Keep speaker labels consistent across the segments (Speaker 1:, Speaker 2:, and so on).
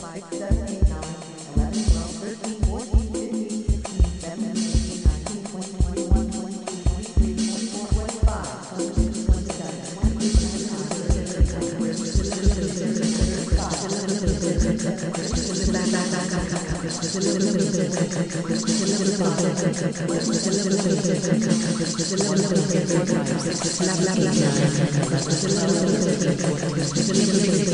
Speaker 1: five, six, seven, eight, nine, eleven, twelve, thirteen, fourteen, fifteen, sixteen, seventeen, eighteen, nineteen, twenty, twenty-one, twenty-two, twenty-three, twenty-four, twenty-five, twenty-six, twenty-seven, twenty-eight,
Speaker 2: Thirty-five, thirty-six, thirty-seven, thirty-eight, thirty-nine,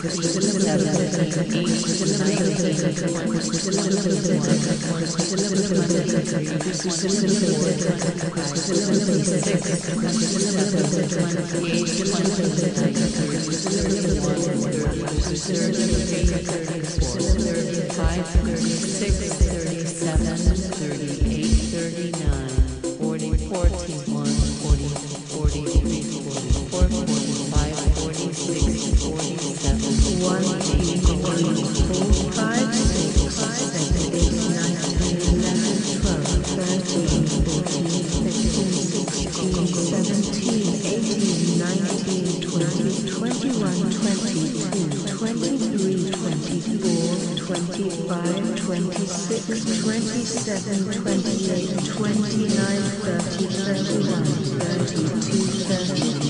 Speaker 2: 41,
Speaker 3: 42, 43, 44. 27, 28, 29, 30, 31, 32, 33.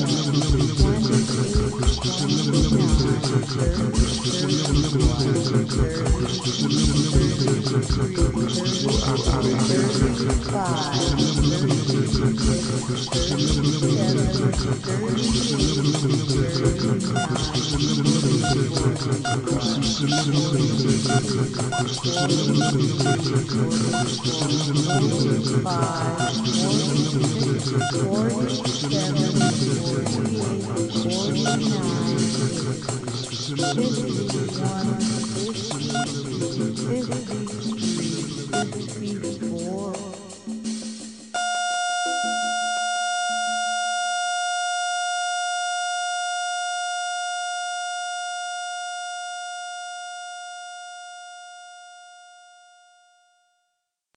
Speaker 3: eleven, twelve, thirteen, seventeen, eighteen, nineteen, twenty, twenty-one, twenty-two, twenty-three, twenty-four, twenty-five,